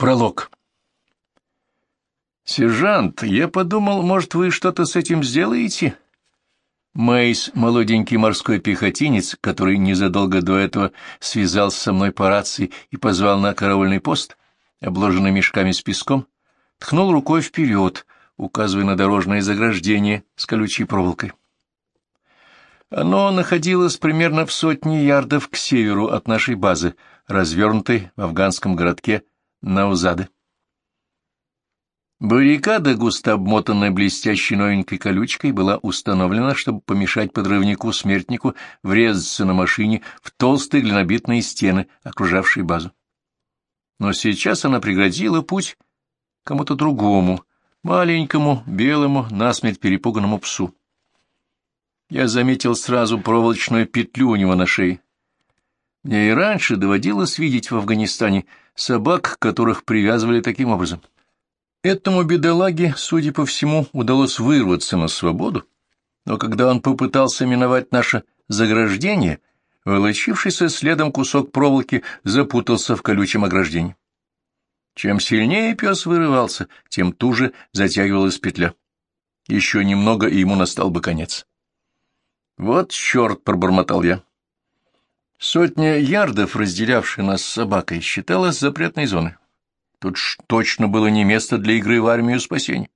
Пролог. «Сержант, я подумал, может, вы что-то с этим сделаете?» Мейс, молоденький морской пехотинец, который незадолго до этого связался со мной по рации и позвал на караульный пост, обложенный мешками с песком, ткнул рукой вперед, указывая на дорожное заграждение с колючей проволокой. Оно находилось примерно в сотне ярдов к северу от нашей базы, развернутой в афганском городке Наузады. Баррикада, густо обмотанная блестящей новенькой колючкой, была установлена, чтобы помешать подрывнику-смертнику врезаться на машине в толстые глинобитные стены, окружавшие базу. Но сейчас она преградила путь кому-то другому, маленькому, белому, насмерть перепуганному псу. Я заметил сразу проволочную петлю у него на шее. Мне и раньше доводилось видеть в Афганистане собак, которых привязывали таким образом. Этому бедолаге, судя по всему, удалось вырваться на свободу, но когда он попытался миновать наше заграждение, волочившийся следом кусок проволоки запутался в колючем ограждении. Чем сильнее пес вырывался, тем туже затягивалась петля. Еще немного, и ему настал бы конец. «Вот черт!» — пробормотал я. Сотня ярдов, разделявшая нас с собакой, считалась запретной зоной. Тут ж точно было не место для игры в армию спасения.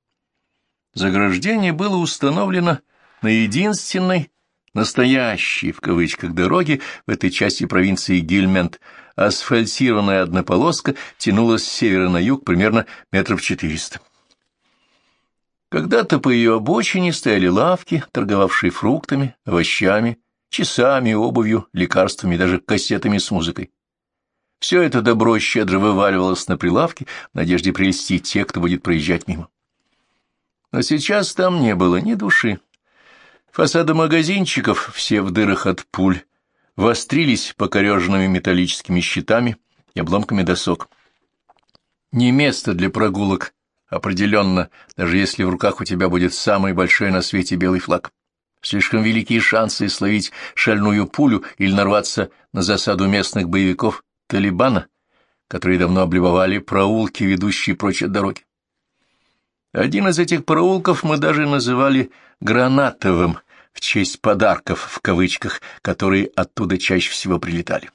Заграждение было установлено на единственной настоящей, в кавычках, дороге в этой части провинции Гильмент. Асфальтированная однополоска тянулась с севера на юг примерно метров четыреста. Когда-то по ее обочине стояли лавки, торговавшие фруктами, овощами, часами, обувью, лекарствами, даже кассетами с музыкой. Все это добро щедро вываливалось на прилавки в надежде прельстить тех, кто будет проезжать мимо. Но сейчас там не было ни души. Фасады магазинчиков, все в дырах от пуль, вострились покореженными металлическими щитами и обломками досок. Не место для прогулок определенно, даже если в руках у тебя будет самый большой на свете белый флаг. Слишком великие шансы словить шальную пулю или нарваться на засаду местных боевиков Талибана, которые давно облюбовали проулки, ведущие прочь от дороги. Один из этих проулков мы даже называли «гранатовым» в честь подарков, в кавычках, которые оттуда чаще всего прилетали.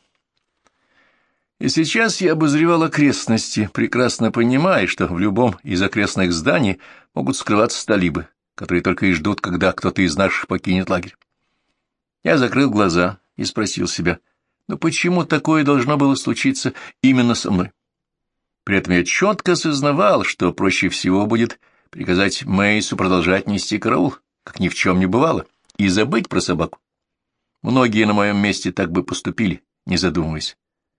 И сейчас я обозревал окрестности, прекрасно понимая, что в любом из окрестных зданий могут скрываться талибы, которые только и ждут, когда кто-то из наших покинет лагерь. Я закрыл глаза и спросил себя, но почему такое должно было случиться именно со мной? При этом я четко осознавал, что проще всего будет приказать Мейсу продолжать нести караул, как ни в чем не бывало, и забыть про собаку. Многие на моем месте так бы поступили, не задумываясь.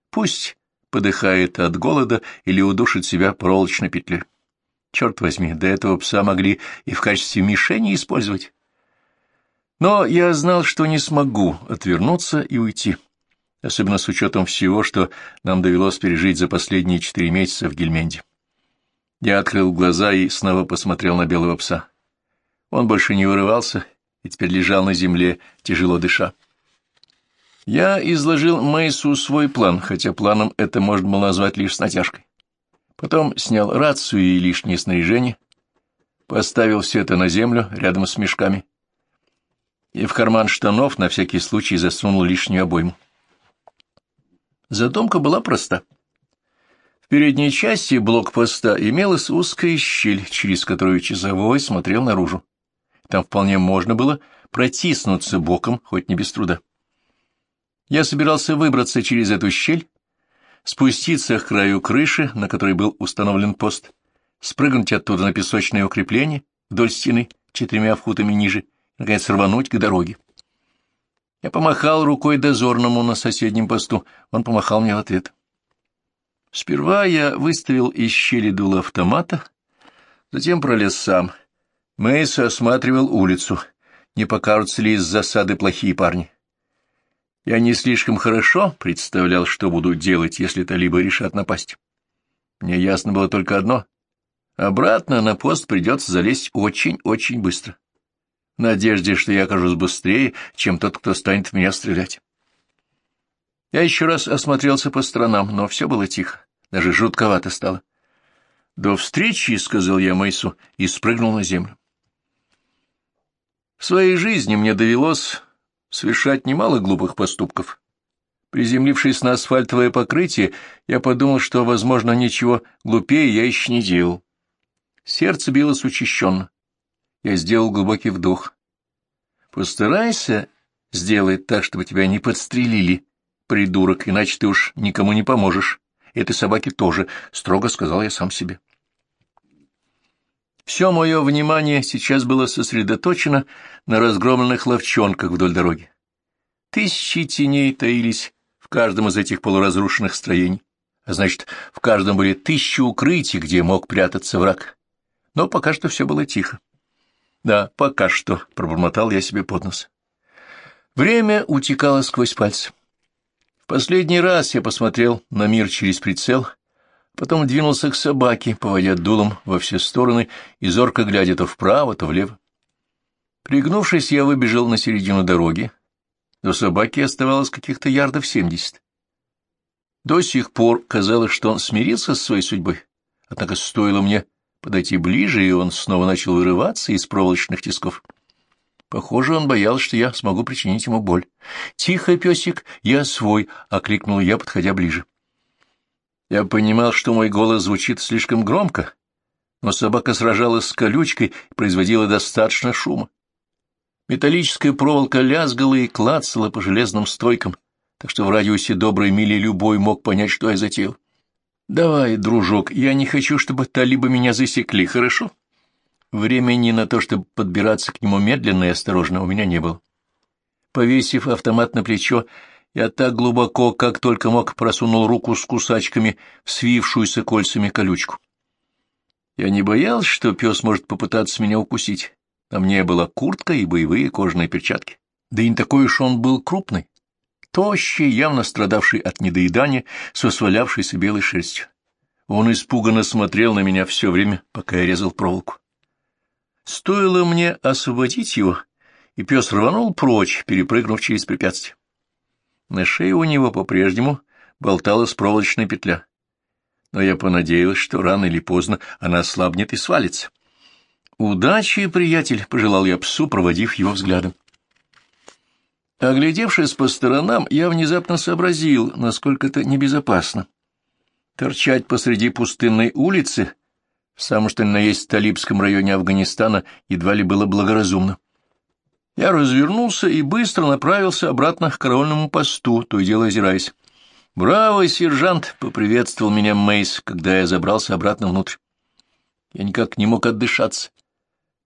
Пусть подыхает от голода или удушит себя проволочной петлей. Черт возьми, до этого пса могли и в качестве мишени использовать. Но я знал, что не смогу отвернуться и уйти, особенно с учетом всего, что нам довелось пережить за последние четыре месяца в Гельменде. Я открыл глаза и снова посмотрел на белого пса. Он больше не вырывался и теперь лежал на земле, тяжело дыша. Я изложил Мейсу свой план, хотя планом это можно было назвать лишь с натяжкой. Потом снял рацию и лишнее снаряжение, поставил все это на землю рядом с мешками и в карман штанов на всякий случай засунул лишнюю обойму. Задумка была проста. В передней части блокпоста имелась узкая щель, через которую часовой смотрел наружу. Там вполне можно было протиснуться боком, хоть не без труда. Я собирался выбраться через эту щель, спуститься к краю крыши, на которой был установлен пост, спрыгнуть оттуда на песочное укрепление вдоль стены четырьмя футами ниже наконец, рвануть к дороге. Я помахал рукой дозорному на соседнем посту, он помахал мне в ответ. Сперва я выставил из щели дуло автомата, затем пролез сам. Мейс осматривал улицу, не покажутся ли из засады плохие парни. Я не слишком хорошо представлял, что буду делать, если талибы решат напасть. Мне ясно было только одно. Обратно на пост придется залезть очень-очень быстро. В надежде, что я окажусь быстрее, чем тот, кто станет в меня стрелять. Я еще раз осмотрелся по сторонам, но все было тихо, даже жутковато стало. «До встречи», — сказал я Мэйсу и спрыгнул на землю. В своей жизни мне довелось совершать немало глупых поступков. Приземлившись на асфальтовое покрытие, я подумал, что, возможно, ничего глупее я еще не делал. Сердце билось учащенно. Я сделал глубокий вдох. «Постарайся сделать так, чтобы тебя не подстрелили, придурок, иначе ты уж никому не поможешь. Этой собаке тоже», — строго сказал я сам себе. Все мое внимание сейчас было сосредоточено на разгромленных ловчонках вдоль дороги. Тысячи теней таились в каждом из этих полуразрушенных строений, а значит, в каждом были тысячи укрытий, где мог прятаться враг. Но пока что все было тихо. Да, пока что, — пробормотал я себе под нос. Время утекало сквозь пальцы. В последний раз я посмотрел на мир через прицел — потом двинулся к собаке, поводя дулом во все стороны и зорко глядя то вправо, то влево. Пригнувшись, я выбежал на середину дороги. До собаки оставалось каких-то ярдов семьдесят. До сих пор казалось, что он смирился с своей судьбой, однако стоило мне подойти ближе, и он снова начал вырываться из проволочных тисков. Похоже, он боялся, что я смогу причинить ему боль. «Тихо, песик, я свой!» — окликнул я, подходя ближе. Я понимал, что мой голос звучит слишком громко, но собака сражалась с колючкой и производила достаточно шума. Металлическая проволока лязгала и клацала по железным стойкам, так что в радиусе доброй мили любой мог понять, что я затеял. «Давай, дружок, я не хочу, чтобы талибы меня засекли, хорошо?» Времени на то, чтобы подбираться к нему медленно и осторожно, у меня не было. Повесив автомат на плечо, я так глубоко, как только мог, просунул руку с кусачками свившуюся кольцами колючку. Я не боялся, что пес может попытаться меня укусить. На мне была куртка и боевые кожаные перчатки. Да и не такой уж он был крупный. Тощий, явно страдавший от недоедания, с освалявшейся белой шерстью. Он испуганно смотрел на меня все время, пока я резал проволоку. Стоило мне освободить его, и пес рванул прочь, перепрыгнув через препятствие. На шее у него по-прежнему болталась проволочная петля. Но я понадеялась, что рано или поздно она ослабнет и свалится. «Удачи, приятель!» — пожелал я псу, проводив его взглядом. Оглядевшись по сторонам, я внезапно сообразил, насколько это небезопасно. Торчать посреди пустынной улицы, в самом что ни на есть талибском районе Афганистана, едва ли было благоразумно. Я развернулся и быстро направился обратно к караульному посту, то и дело озираясь. «Браво, сержант!» — поприветствовал меня Мейс, когда я забрался обратно внутрь. Я никак не мог отдышаться.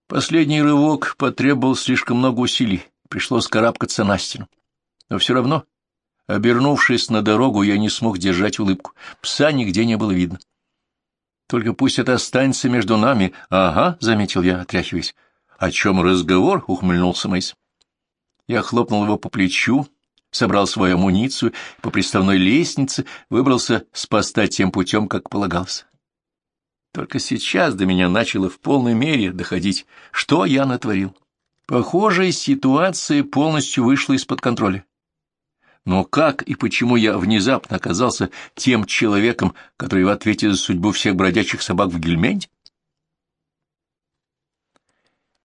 Последний рывок потребовал слишком много усилий, пришлось карабкаться на стену. Но все равно, обернувшись на дорогу, я не смог держать улыбку. Пса нигде не было видно. «Только пусть это останется между нами. Ага», — заметил я, отряхиваясь. «О чем разговор?» — ухмыльнулся Мэйс. Я хлопнул его по плечу, собрал свою амуницию по приставной лестнице выбрался с поста тем путем, как полагалось. Только сейчас до меня начало в полной мере доходить, что я натворил. Похоже, ситуация полностью вышла из-под контроля. Но как и почему я внезапно оказался тем человеком, который в ответе за судьбу всех бродячих собак в Гельменде?